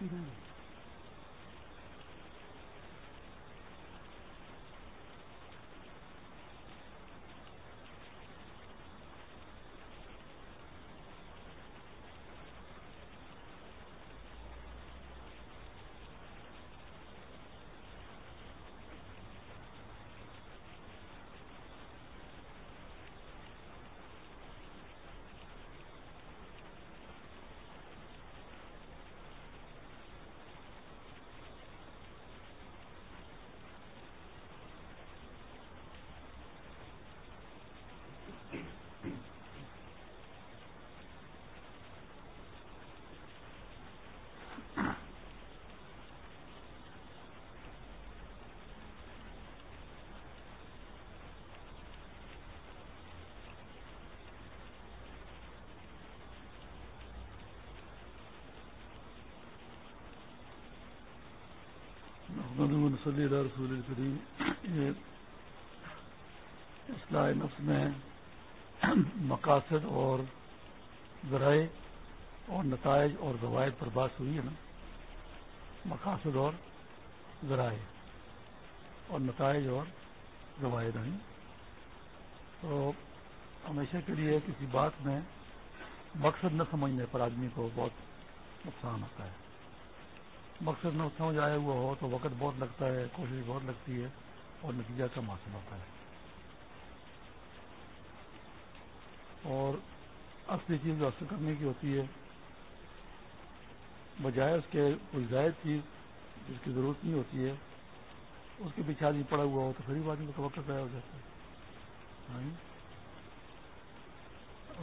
نہیں صلی اللہ رسول الکریم یہ اصلاح نفس میں مقاصد اور ذرائع اور نتائج اور روایت پر بات ہوئی ہے نا. مقاصد اور ذرائع اور نتائج اور روایت نہیں تو ہمیشہ کے لیے کسی بات میں مقصد نہ سمجھنے پر آدمی کو بہت نقصان ہوتا ہے. مقصد نہ سمجھ آیا ہوا ہو تو وقت بہت لگتا ہے، کوشش بہت لگتی ہے اور نتیجہ اچھا کم حاصل ہوتا ہے۔ اور اصلی چیز جو حاصل کرنے کی ہوتی ہے، بجائے اس کے کوئی زائد چیز جس کی ضرورت نہیں ہوتی ہے، اس کے پیچھے آدمی پڑا ہوا ہو تو غریب آدمی کا وقت ضائع ہو جاتا ہے۔ ہاں جی؟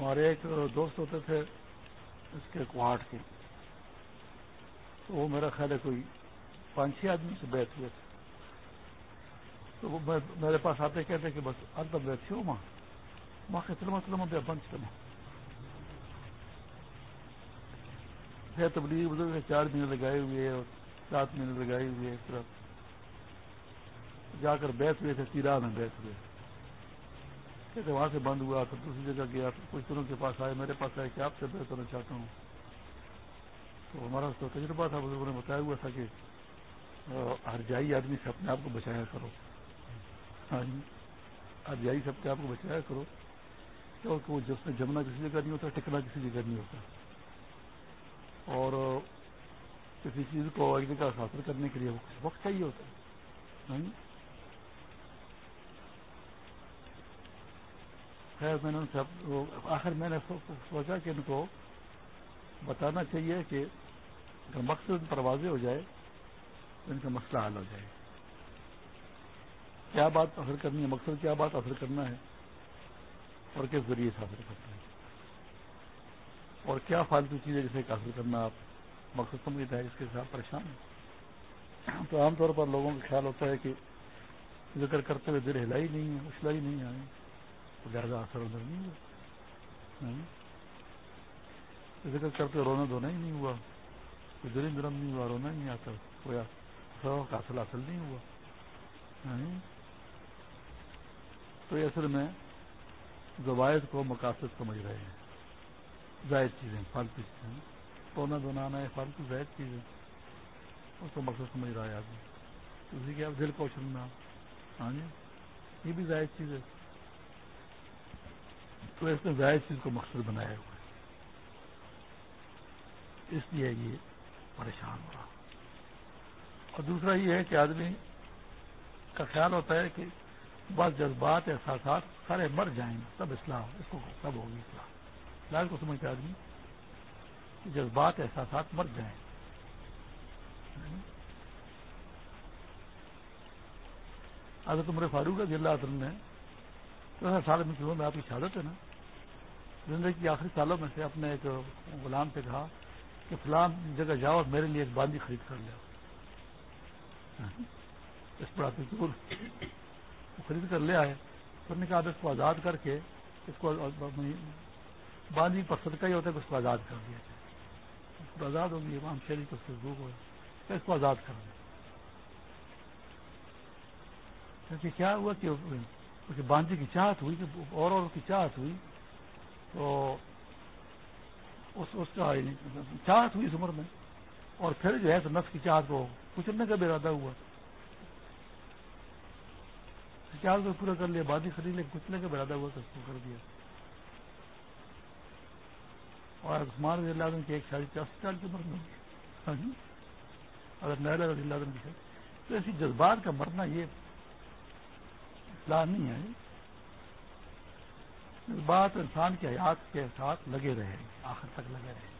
ہمارے ایک دوست ہوتے تھے اس کے کوہاٹ کے۔ وہ میرا خیال ہے کوئی پانچ چھ آدمی سے بیٹھ ہوئے تھے۔ تو وہ میرے پاس آتے کہتے کہ بس ارد بیٹھی ہو ماں ماں کے تلما تلما بے بند کرنا تبدیلی بزرگ چار مہینے لگائے ہوئے اور سات مہینے لگائے ہوئے طرف۔ جا کر بیٹھ ہوئے تھے، تیرا میں بیٹھ ہوئے۔ کہتے وہاں سے بند ہوا پھر دوسری جگہ گیا۔ پھر کچھ دنوں کے پاس آئے، میرے پاس آئے کہ آپ سے بیٹھ کرنا چاہتا ہوں۔ تو ہمارا تو تجربہ تھا، بزرگوں نے بتایا ہوا تھا کہ ہر جائی آدمی سے اپنے آپ کو بچایا کرو۔ ہاں جی ہر جائی سے اپنے آپ کو بچایا کرو۔ کیونکہ وہ جس میں جمنا کسی جگہ نہیں ہوتا، ٹکنا کسی جگہ نہیں ہوتا۔ اور کسی چیز کو ایک جگہ حاصل کرنے کے لیے وہ کچھ وقت چاہیے ہوتا ہے۔ ہاں جی۔ خیر، میں نے ان سے آخر میں نے سوچا کہ ان کو بتانا چاہیے کہ اگر مقصد پر واضح ہو جائے تو ان کا مسئلہ حل ہو جائے۔ کیا بات حاصل کرنی ہے مقصد؟ کیا بات حاصل کرنا ہے؟ اور کس ذریعے سے حاصل کرنا ہے؟ اور کیا فالتو چیزیں جسے حاصل کرنا آپ مقصد سمجھتے ہیں؟ جس کے ساتھ پریشان ہیں۔ تو عام طور پر لوگوں کا خیال ہوتا ہے کہ ذکر کرتے ہوئے دل ہلا ہی نہیں ہے اچھلا ہی نہیں آئے تو زیادہ اثر ادھر نہیں ہوا ذکر کرتے رونا دھونا ہی نہیں ہوا۔ کوئی درم درم نہیں ہوا، رونا ہی نہیں آتا۔ کوئی سبق حاصل حاصل نہیں ہوا۔ ہاں جی۔ تو اصل میں زوائد کو مقاصد سمجھ رہے ہیں۔ زائد چیزیں، فالتو چیزیں۔ رونا دھونا آنا ہے فالتو زائد چیزیں۔ اس کو مقصد سمجھ رہا ہے آدمی۔ اسی کے اب دل کو چلنا ہاں جی؟ یہ بھی زائد چیز ہے۔ تو اس نے زائد چیز کو مقصد بنایا ہوا۔ ہے اس لیے یہ پریشان ہو رہا اور دوسرا یہ ہے کہ آدمی کا خیال ہوتا ہے کہ بس جذبات احساسات سارے مر جائیں تب اسلام اس کو تب ہوگی اسلام لال کو سمجھتے آدمی جذبات احساسات مر جائیں۔ اگر تمہارے فاروق ہے اللہ عدم نے تو سال میں آپ کی شہادت ہے نا۔ زندگی کے آخری سالوں میں سے اپنے ایک غلام سے کہا کہ فلاں جگہ جاؤ اور میرے لیے ایک باندھی خرید کر لیا اس پر آتے دور خرید کر لے آئے نے کہا اس کو آزاد کر کے اس کو باندھی پر صدقہ ہی ہوتا ہے کہ اس کو آزاد کر دیا اس کو آزاد ہوگی امام شہری کو دھوپ ہو اس کو آزاد کر دیا کیونکہ کیا ہوا کہ باندھی کی چاہت ہوئی کہ اور اور کی چاہت ہوئی تو اس اس کا چاہت ہوئی اس عمر میں۔ اور پھر جو ہے تو نفس کی چاہت کو کچلنے کا بھی ارادہ ہوا۔ چار کو پورا کر لیا بادی خرید لے کچلنے کا بھی ارادہ ہوا تو کر دیا۔ اور عثمان رضی اللہ عنہ کی ایک شادی چاس سال کی عمر میں اگر ہاں جی۔ نیلا رضی اللہ عنہ کی تو ایسی جذبات کا مرنا یہ پلان نہیں ہے۔ جذبات انسان کی حیات کے ساتھ لگے رہے، آخر تک لگے رہے۔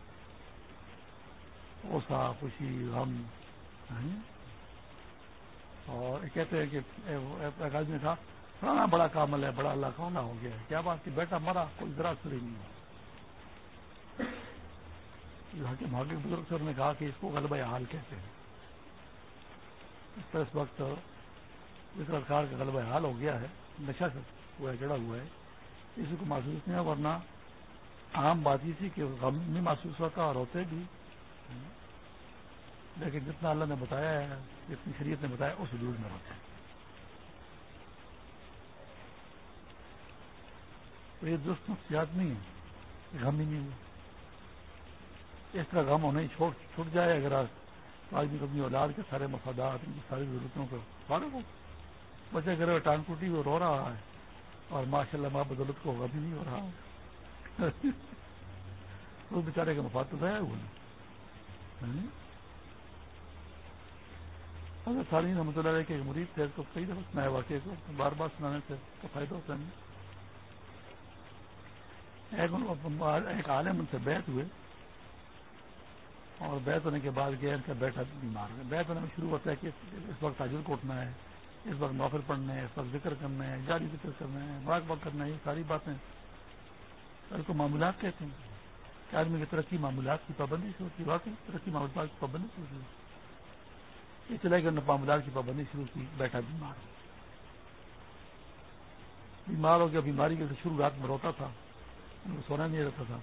اوسا خوشی، غم ہاں؟ اور کہتے ہیں کہ ایک آدمی تھا فلانا بڑا کامل ہے، بڑا اللہ کھونا ہو گیا ہے۔ کیا بات کی بیٹا مرا، کوئی ذرا سری نہیں ہو حاکم بزرگ سر نے کہا کہ اس کو غلبہ حال کہتے ہیں۔ اس وقت اس کا غلبہ حال ہو گیا ہے، نشہ سے ہوا ہے جڑا ہوا ہے۔ اسی کو محسوس نہیں ورنہ عام بات یہ تھی کہ غم نہیں محسوس ہوتا اور ہوتے بھی۔ لیکن جتنا اللہ نے بتایا ہے، جتنی شریعت نے بتایا، اس حدود میں ہوتا ہے تو یہ درست نفسیات نہیں ہے غم ہی نہیں ہوا اس طرح غم ہونے چھوٹ جائے اگر آدمی اپنی اولاد کے سارے مفادات، ان کی ساری ضرورتوں کو فارغ ہو۔ بچے گھر ٹانگ ٹوٹی وہ رو رہا ہے۔ اور ماشاء اللہ ماں بدولت کو غم ہی نہیں ہو رہا۔ اس بیچارے کا مفاد تو ہے وہ ساری رحمۃ اللہ کے مریض تھے کو کئی دفعہ سنایا واقعے کو بار بار سنانے سے تو فائدہ ہوتا نہیں۔ ایک عالم ان سے بیت ہوئے۔ اور بیت ہونے کے بعد گیا ان کا بیٹھا بیمار۔ بیت ہونے میں شروع ہوتا ہے کہ اس وقت تاجر کو اٹھنا ہے اس وقت نوکر پڑھنا ہے، اس وقت ذکر کرنا ہے، جاری ذکر کرنا ہے باغ باغ کرنا ہے، یہ ساری باتیں۔ اس کو معمولات کہتے ہیں کہ آدمی کی ترقی معمولات کی پابندی سے ہوتی ہے، واقعی ترقی معمولات کی پابندی سے ہوتی ہے۔ یہ چلے گئے معاملات کی پابندی شروع کی بیٹھا بیمار۔ بیمار ہو گیا، بیماری کے شروعات میں روتا تھا ان کو سونا نہیں رہتا تھا۔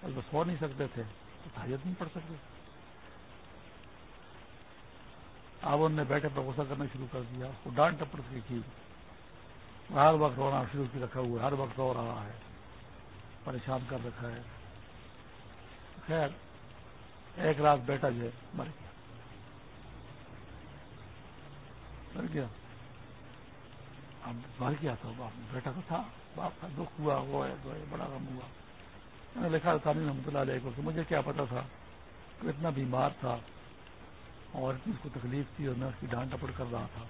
اور وہ سو نہیں سکتے تھے تو حاجت نہیں پڑ سکتے۔ اب انہوں نے بیٹھے پر غصہ کرنا شروع کر دیا، اس کو ڈانٹ ٹپٹ کی۔ ہر وقت رونا شروع کی رکھا ہوا ہے، ہر وقت رو رہا ہے، پریشان کر رکھا ہے۔ خیر، ایک رات بیٹا جو ہے، مر گیا۔ مر گیا۔ اب مر گیا تو باپ، بیٹا تو تھا۔ باپ کا دکھ ہوا، وہ ہے بڑا غم ہوا۔ میں نے لکھا تھا رحمۃ اللہ علیہ کو مجھے کیا پتا تھا کہ اتنا بیمار تھا۔ اور اس کو تکلیف تھی اور میں اس کی ڈانٹ ٹپڑ کر رہا تھا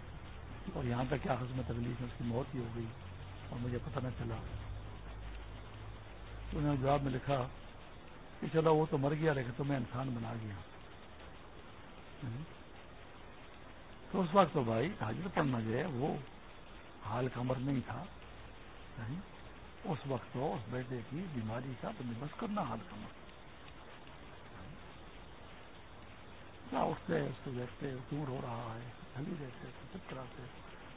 اور یہاں تک کیا میں تکلیف میں اس کی موت ہی ہو گئی اور مجھے پتہ نہ چلا۔ تو انہوں نے جواب میں لکھا کہ چلو وہ تو مر گیا لیکن تو میں انسان بنا گیا۔ تو اس وقت تو بھائی حاضر پڑھنا جو ہے وہ حال کمر نہیں تھا۔ اس وقت تو اس بیٹے کی بیماری کا بندوبست کرنا حال کمر کیا اٹھتے اس کو دیکھتے دور ہو رہا ہے ٹھنڈی دیکھتے چپ کراتے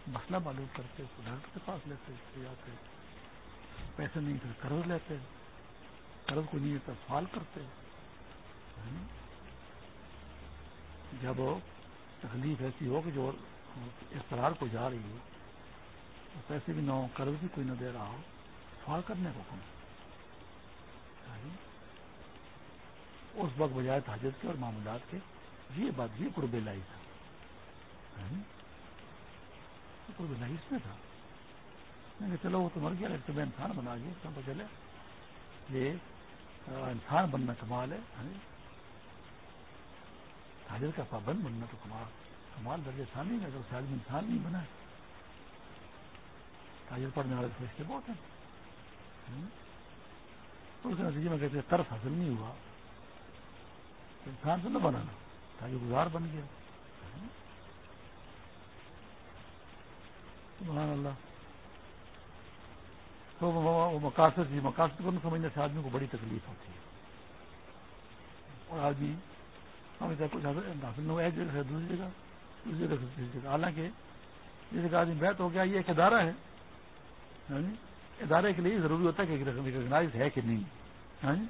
مسئلہ معلوم کرتے اس کو ڈاکٹر کے پاس لیتے جاتے پیسے نہیں تھے، قرض لیتے قرض کو نہیں تو سوال کرتے جب تکلیف ایسی ہو کہ جو استرار کو جا رہی ہو پیسے بھی نہ ہو قرض بھی کوئی نہ دے رہا ہو، سوال کرنے کو کم اس وقت بجائے حاجت کے اور معاملات کے یہ بات یہ قرب لائی تھا۔ ہاں؟ قرب لائی اس میں تھا۔ میں کہ چلو وہ تو مر گیا لیکن تمہیں انسان بنا گیا تو چلے یہ انسان بننا کمال ہے ہاں؟ حاضر کا پابند بننا تو کمال۔ کمال درجہ ثانی ہے، اگر آدمی انسان نہیں بنا حاضر پڑھنے والے سوچتے بہت ہیں۔ ہاں؟ تو اس نتیجے میں کہتے ہیں طرف حاصل نہیں ہوا۔ انسان تو نہ بنانا گزار بن گیا۔ سبحان اللہ۔ تو وہ مقاصد جی مقاصد کو سمجھنے سے آدمی کو بڑی تکلیف ہوتی ہے۔ اور آدمی ہم کچھ نہ ہوا ایک جگہ سے دوسری جگہ دوسری جگہ سے تیسری جگہ۔ حالانکہ جیسے کہ آدمی بیت ہو گیا، یہ ایک ادارہ ہے۔ ہاں جی؟ ادارے کے لیے ضروری ہوتا ہے کہ ریکگنائز ہے کہ نہیں۔ ہاں جی؟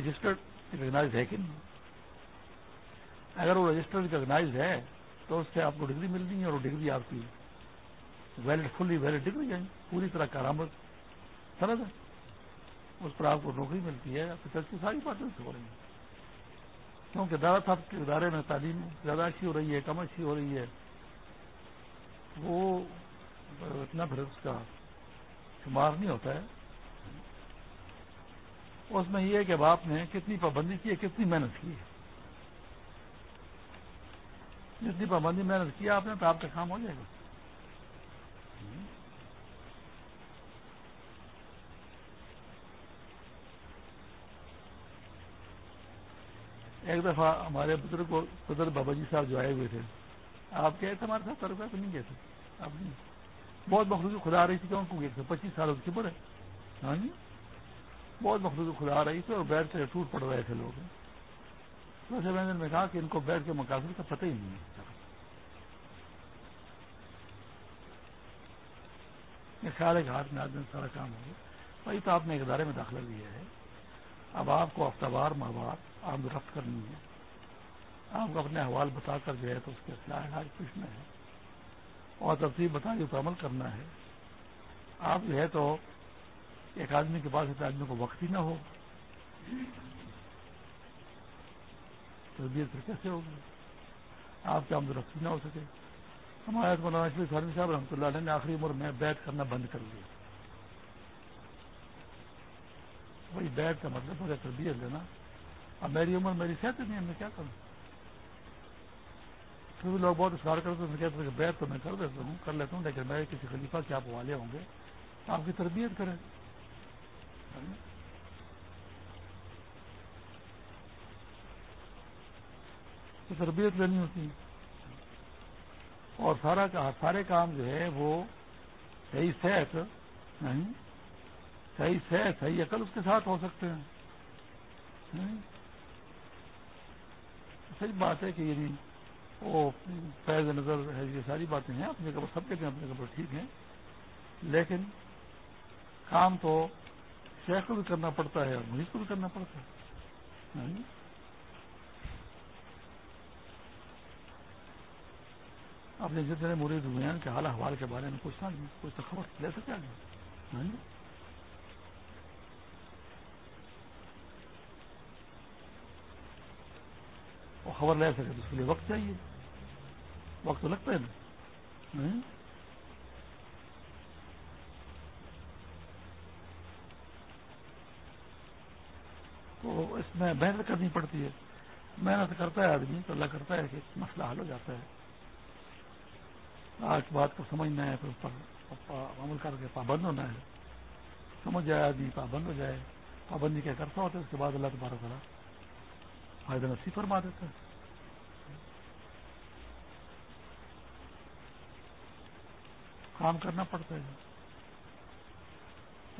رجسٹرڈ، ریکگنائز ہے کہ نہیں۔ اگر وہ رجسٹرڈ ریکگنائز ہے، تو اس سے آپ کو ڈگری ملنی ہے اور وہ ڈگری آپ کی ویلڈ فلی ویلڈ ڈگری ہے پوری طرح کارآمد سرد ہے اس پر آپ کو نوکری ملتی ہے، آپ کی ساری باتیں ہو رہی ہیں. کیونکہ دادا صاحب کے ادارے میں تعلیم زیادہ اچھی ہو رہی ہے، کم اچھی ہو رہی ہے. وہ اتنا پھر اس کا شمار نہیں ہوتا ہے. اس میں یہ ہے کہ باپ نے کتنی پابندی کی ہے، کتنی محنت کی ہے؟ جتنی پابندی محنت کیا آپ نے تو آپ کا کام ہو جائے گا۔ ایک دفعہ ہمارے بزرگ کو قدر بابا جی صاحب جو آئے ہوئے تھے، آپ گئے تھے ہمارے ساتھ؟ روپئے تو نہیں گئے تھے۔ آپ بہت مخلوط خدا آ رہی تھی کیوں کو گئے تھے۔ پچیس سال کی عمر ہے۔ ہاں جی؟ بہت مخلوط خدا آ رہی تھی اور بیٹھ کے ٹوٹ پڑ رہے تھے لوگ۔ ویسے میں نے کہا کہ ان کو بیٹھ کے مقابلے کا پتہ ہی نہیں ہے۔ خیال ہے کہ ہاتھ میں آدمی سارا کام ہو گیا۔ وہی تو آپ نے ایک ادارے میں داخلہ لیا ہے۔ اب آپ کو ہفتہ وار ماہ آمد رفت کرنی ہے۔ آپ کو اپنے حوال بتا کر جو ہے تو اس کے علاج پوچھنا ہے۔ اور ترتیب بتا تو عمل کرنا ہے۔ آپ جو ہے تو ایک آدمی کے پاس ایک آدمی کو وقت ہی نہ ہو۔ تربیت پھر کیسے ہوگی؟ آپ کی آمد رفتی نہ ہو سکے؟ ہمارے مولانا شریف فارمی صاحب رحمۃ اللہ علیہ نے آخری عمر میں بیت کرنا بند کر دیا۔ وہی بیت کا مطلب مجھے تربیت لینا۔ اب میری عمر میری صحت نہیں ہے، میں کیا کروں؟ پھر بھی لوگ بہت اشار کرتے ہیں کہتے ہیں کہ بیت تو میں کر دیتا ہوں، کر لیتا ہوں، لیکن میں کسی خلیفہ کے آپ والے ہوں گے۔ آپ کی تربیت کریں۔ تو تربیت لینی ہوتی ہے۔ اور سارا سارے کام جو ہے وہ صحیح صحت نہیں، صحیح صحت، صحیح عقل اس کے ساتھ ہو سکتے ہیں۔ صحیح بات ہے کہ یعنی وہ فیض نظر ہے، یہ ساری باتیں ہیں، اپنے قبر سب کے اپنے قبر ٹھیک ہیں۔ لیکن کام تو شیخ کو بھی کرنا پڑتا ہے اور مریض کو بھی کرنا پڑتا ہے۔ اپنے جتنے مرید ہوئے ہیں کے حال حوال کے بارے میں پوچھنا نہیں کچھ تو خبر لے سکتا نہیں ہاں جی۔ وہ خبر لے سکے تو اس کے لیے وقت چاہیے۔ وقت تو لگتا ہے نا۔ ہاں جی۔ تو اس میں محنت کرنی پڑتی ہے۔ محنت کرتا ہے آدمی، تو اللہ کرتا ہے کہ مسئلہ حل ہو جاتا ہے۔ آج بات کو سمجھنا ہے تو اس پر عمل کر کے پابند ہونا ہے۔ سمجھ جائے آدمی، پابند ہو جائے۔ پابندی کیا کرتا ہوتا ہے، اس کے بعد اللہ تبارک کرا فائدہ نصیب فرما دیتا ہے۔ کام کرنا پڑتا ہے۔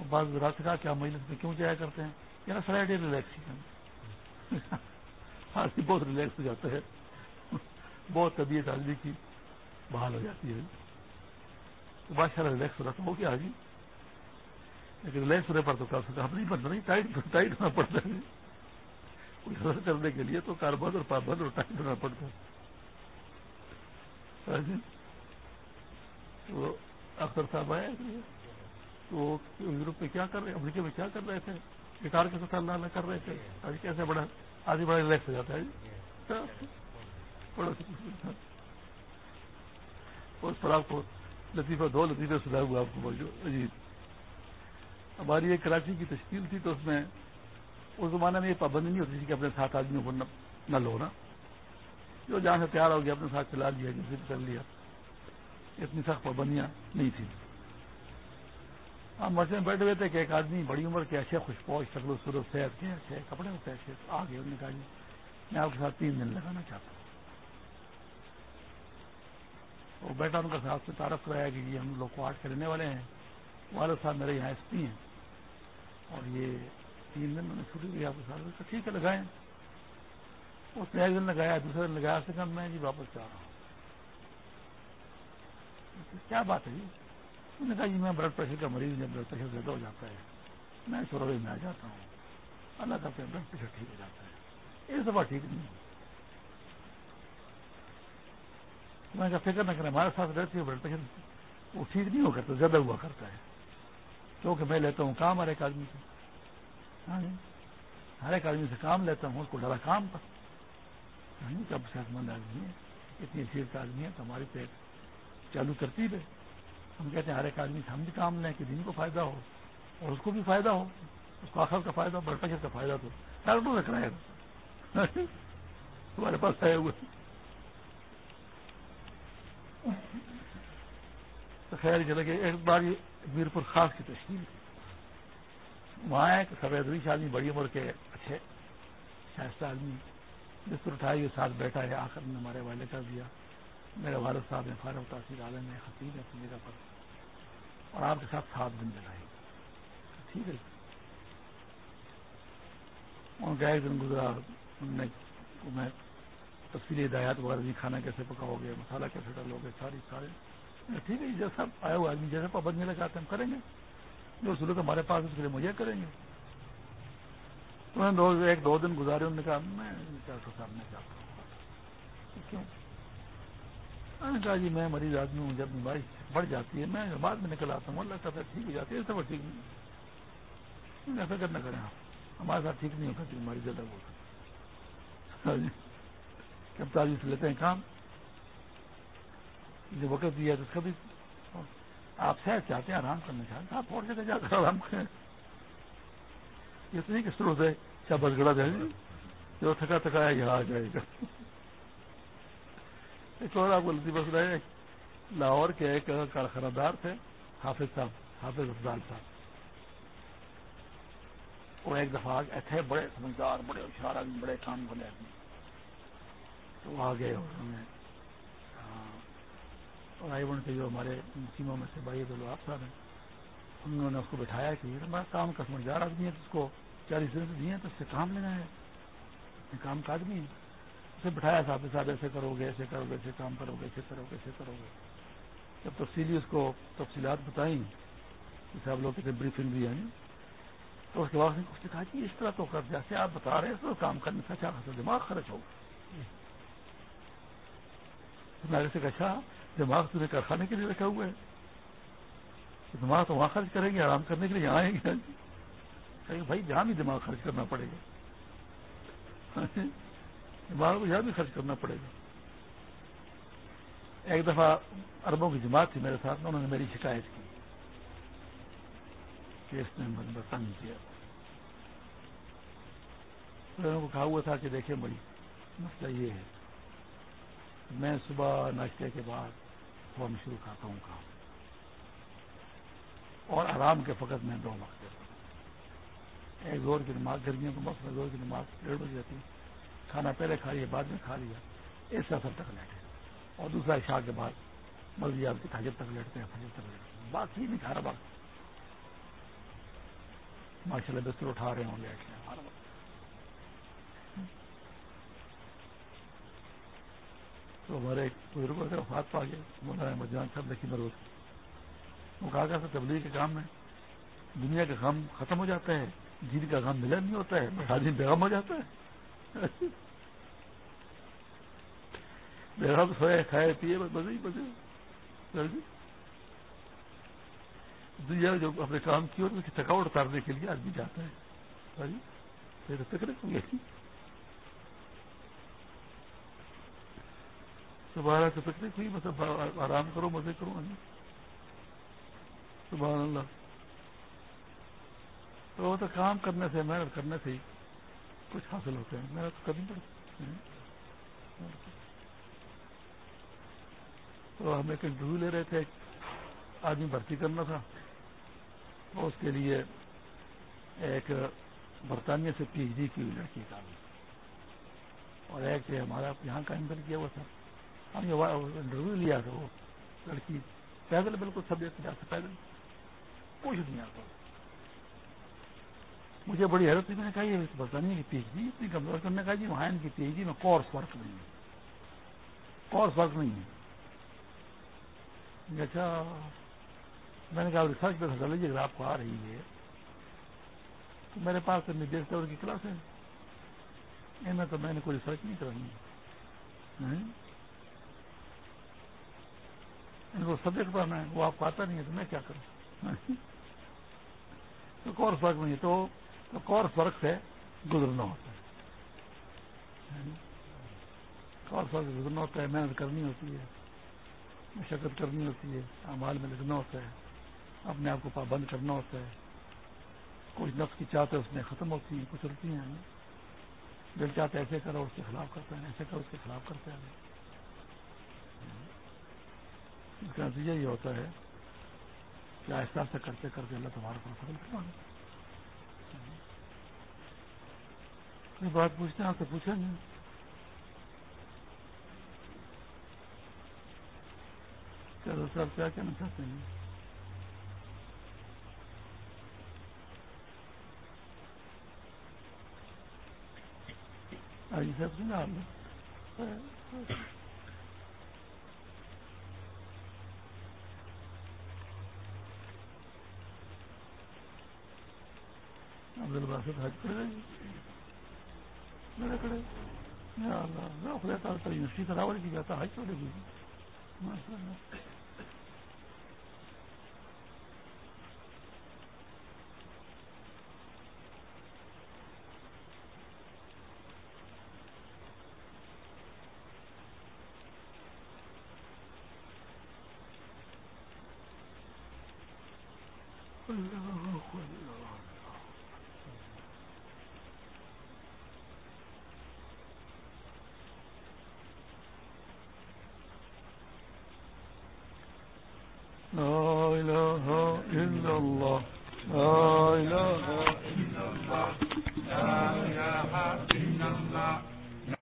بعض رات کا کیا مجلس میں کیوں جایا کرتے ہیں؟ یا فرائیڈے ریلیکس آدمی بہت ریلیکس ہو جاتا ہے۔ بہت طبیعت آدمی کی۔ بحال ہو جاتی ہے۔ تو بادشاہ ریلیکس ہو رہا تھا وہ کیا آگے لیکن ریلیکس ہونے پر تو کر سکتا ہم نہیں بنتا نہیں ٹائٹ ٹائٹ ہونا پڑتا ہے۔ کوئی حضر کرنے کے لیے تو کاربند اور پابند اور ٹائٹ ہونا پڑتا ہے۔ ہاں جی۔ تو اختر صاحب آئے تو یوروپ میں کیا کر رہے امریکہ میں کیا کر رہے تھے؟ گٹار کے ساتھ اللہ کر رہے تھے۔ آج کیسے بڑا آدمی بڑا ریلیکس ہو جاتا ہے۔ جی بڑا اس پر آپ کو لطیفہ دو لطیفے سنا ہوا آپ کو موجود جی ہماری ایک کراچی کی تشکیل تھی تو اس میں اس زمانے میں یہ پابندی نہیں ہوتی تھی کہ اپنے ساتھ آدمیوں کو نہ لو نا جو جہاں سے تیار ہو گیا، اپنے ساتھ چلا لیا جسے کر لیا۔ اتنی سخت پابندیاں نہیں تھیں۔ ہم مسئلے میں بیٹھے ہوئے تھے کہ ایک آدمی بڑی عمر کے اچھے خوش پوش شکل و صورت، صحت کے اچھے کپڑے ہوتے اچھے آ گئے انہوں نے کہا جی میں آپ کے ساتھ تین دن لگانا چاہتا ہوں۔ وہ بیٹا ان کا ساتھ سے تعارف کرایا کہ یہ ہم لوگ کو آٹھ کے رہنے والے ہیں۔ والد صاحب میرے یہاں ایس پی ہیں۔ اور یہ تین دن میں نے چھٹی دی آپ کے ساتھ۔ ٹھیک ہے، لگائیں۔ اس نے ایک دن لگایا، دوسرے دن لگایا سکم میں جی واپس جا رہا ہوں۔ کیا بات ہے جی؟ انہوں نے کہا جی میں بلڈ پریشر کا مریض جب بلڈ پریشر زیادہ ہو جاتا ہے، میں سروے میں آ جاتا ہوں۔ اللہ کا بلڈ پریشر ٹھیک ہو جاتا ہے۔ اس دفعہ ٹھیک نہیں ہے میں کا فکر نہ کریں، ہمارے ساتھ رہتی ہے بلڈ پریشر وہ ٹھیک نہیں ہو کرتا زیادہ ہوا کرتا ہے۔ کیونکہ میں لیتا ہوں کام ہر ایک آدمی سے۔ ہاں جی، ہر ایک آدمی سے کام لیتا ہوں، اس کو ڈرا کام پر۔ ہاں جی، کب صحت مند آدمی ہے، اتنی حیثیت آدمی ہے، تو ہماری پیٹ چالو ترتیب ہے۔ ہم کہتے ہیں ہر ایک آدمی سے ہم بھی کام لیں کہ دن کو فائدہ ہو، اور اس کو بھی فائدہ ہو، اس کو آخر کا فائدہ ہو بلڈ پریشر کا فائدہ تو۔ ڈاکٹر سے کرائے گا تمہارے ہاں جی، پاس آئے ہوئے۔ تو خیر چلے کہ ایک بار یہ میر پور خاص کی تشکیل تھی۔ وہاں ایک سفید ریش آدمی، بڑی عمر کے اچھے شائستہ آدمی، جس پر اٹھائی ساتھ بیٹھا ہے، آخر نے ہمارے والے کر دیا۔ میرے والد صاحب نے فارغ تاثیر عالم ہے خطیب ہے اپنی جگہ پر۔ اور آپ کے ساتھ سات دن لگائے ٹھیک ہے۔ ان کا ایک دن گزرا۔ میں تفصیلی ہدایات وغیرہ نہیں، کھانا کیسے پکاؤ گے، مسالہ کیسے ڈالو گے، ساری سارے ٹھیک ہے، جیسا آیا ہوا آدمی جیسے پابندی لگاتے، ہم کریں گے۔ جو سلوک ہمارے پاس اس کے لیے مہیا کریں گے۔ انہوں نے دو، ایک دو دن گزارے، انہوں نے کہا، میں ڈاکٹر صاحب میں کیا کروں کیوں؟ میں نے کہا جی میں مریض آدمی ہوں، جب بیماری بڑھ جاتی ہے، میں بعد میں نکل آتا ہوں، اللہ کہتا ہے ٹھیک ہو جاتی ہے، سب ٹھیک نہیں ایسا کرنا کریں آپ، ہمارے ساتھ ٹھیک نہیں ہوتا بیماری زیادہ ہو کب تاجی سے لیتے ہیں کام جو وقت دیا تو اس کا بھی آپ صحت چاہتے ہیں، آرام کرنا چاہتے ہیں، آپ اور جگہ جا کر آرام کریں۔ یہ تو نہیں کہ شروع سے کیا بس گڑا جائے گی جو تھکا تھکایا یہاں آ جائے گا۔ ایک اور آپ کو لطیف بس رہے لاہور کے ایک کارخانہ دار تھے، حافظ صاحب، حافظ افضال صاحب۔ وہ ایک دفعہ تھے، بڑے سمجھدار، بڑے ہوشیار آدمی، بڑے کام بنے آدمی۔ تو آ گئے انہوں نے ہاں، اور آئی بن کے جو ہمارے مسلموں میں سے بھائی عبداللہ آپ صاحب ہیں، انہوں نے اس کو بٹھایا کہ ہمارا کام کا سمجھدار آدمی ہے جس کو چالیس دن سے دیے تو اس سے کام لینا ہے۔ کام کا آدمی ہے۔ اسے بٹھایا صاحب صاحب ایسے کرو گے، ایسے کرو گے، ایسے کام کرو گے، ایسے کرو گے، ایسے کرو گے۔ جب تفصیلی اس کو تفصیلات بتائیں جیسے آپ لوگ کہتے بریفنگ دی ہے یعنی۔ تو اس کے بعد اس نے کہا کہ اس طرح تو کر جیسے آپ بتا رہے ہیں تو کام کرنے سے اچھا خاصا دماغ خرچ ہوگا۔ میرے سے اچھا دماغ تمہیں کارخانے کے لیے رکھا ہوا ہے۔ دماغ تو وہاں خرچ کریں گے، آرام کرنے کے لیے یہاں آئیں گے۔ کہ بھائی، جہاں بھی دماغ خرچ کرنا پڑے گا۔ دماغ کو یہاں بھی خرچ کرنا پڑے گا۔ ایک دفعہ اربوں کی جماعت تھی میرے ساتھ، انہوں نے میری شکایت کی کہ اس نے مجھے تنگ کیا۔ کو کہا، ہوا تھا کہ دیکھیں بھائی، مسئلہ یہ ہے میں صبح ناشتے کے بعد فون شروع کرتا ہوں کام. اور آرام کے فقط میں دو وقت دیتا ہوں. ایک زور کی نماز، گرمیوں کو بس میں زور کی نماز ڈیڑھ بجے جاتی کھانا پہلے کھا لیا، بعد میں کھا لیا. اس اثر تک لیٹے. اور دوسرا شاہ کے بعد مرضی آپ کی تاجر تک لیٹتے ہیں، فجر تک لیٹتے ہیں. باقی نہیں کھا رہا باقی ماشاء اللہ بستر اٹھا رہے ہوں لیٹ رہے ہیں ہر وقت تو ہمارے بزرگ سے وفات پا گئے مولانا مجان صاحب دیکھی مروز وہ کہا کرتا تبلیغ کے کام میں دنیا کا غم ختم ہو جاتا ہے جن کا غم ملن نہیں ہوتا ہے آدمی بیگم ہو جاتا ہے۔ بیگم سوئے، کھائے، پیے، بس بس بس جی، دنیا جو اپنے کام کی اور اس کی تھکاوٹ اتارنے کے لیے آدمی جاتا ہے۔ جی، فکر ہو گئی دوبارہ سے تکلیف ہوئی مطلب آرام کرو، مزے کرو سبحان اللہ۔ تو وہ تو کام کرنے سے، محنت کرنے سے ہی کچھ حاصل ہوتے ہیں۔ محنت کرنی پڑتی تو ہم ایک انٹرویو لے رہے تھے۔ آدمی بھرتی کرنا تھا۔ تو اس کے لیے ایک برطانیہ سے پی ایچ ڈی کی لڑکی کا۔ اور ایک ہمارا یہاں کا انٹر کیا ہوا تھا۔ ہم نے انٹرویو لیا تھا وہ لڑکی پیدل بالکل سب جاتے پیدل، کچھ نہیں آتا۔ مجھے بڑی حیرت تھی میں نے کہا یہ برطانیہ کی پی ایچ ڈی اتنی کمزور کرنے کا جی وہاں ان کی پی ایچ ڈی میں کورس ورک نہیں ہے۔ کورس ورک نہیں ہے۔ اچھا میں نے کہا، ریسرچ پہ کر لیجیے اگر آپ کو آ رہی ہے۔ تو میرے پاس نردیش دور کی کلاس ہے۔ ان تو میں نے کوئی ریسرچ نہیں کرانی ان کو سبجیکٹ پڑھنا ہے وہ آپ کو آتا نہیں ہے تو میں کیا کروں؟ تو کورس فرق نہیں تو تو کور فرق سے گزرنا ہوتا ہے۔ کور فرق سے گزرنا ہوتا ہے، محنت کرنی ہوتی ہے، مشقت کرنی ہوتی ہے امال میں لگنا ہوتا ہے، اپنے آپ کو پابند کرنا ہوتا ہے۔ کچھ نفس کی چاہتے اس میں ختم ہوتی ہیں کچھ رکتی ہیں۔ دل چاہتے ایسے کرو، اس کے خلاف کرتے ہیں ایسے کرو، اس کے خلاف کرتے ہیں اس کا نتیجہ یہ ہوتا ہے کہ آہستہ آہستہ کرتے کرتے اللہ تمہارے کو فضل کروانا بات پوچھتے ہیں، آپ سے پوچھیں گے چلو صاحب کیا کہنا چاہتے ہیں؟ آج صاحب سنا آپ نے عبد الباسط حج کرے گا جی۔ میرے کڑے خدا تعالیٰ یونیورسٹی کراوڑ کی جاتا، حج کرے گی ماشاء اللہ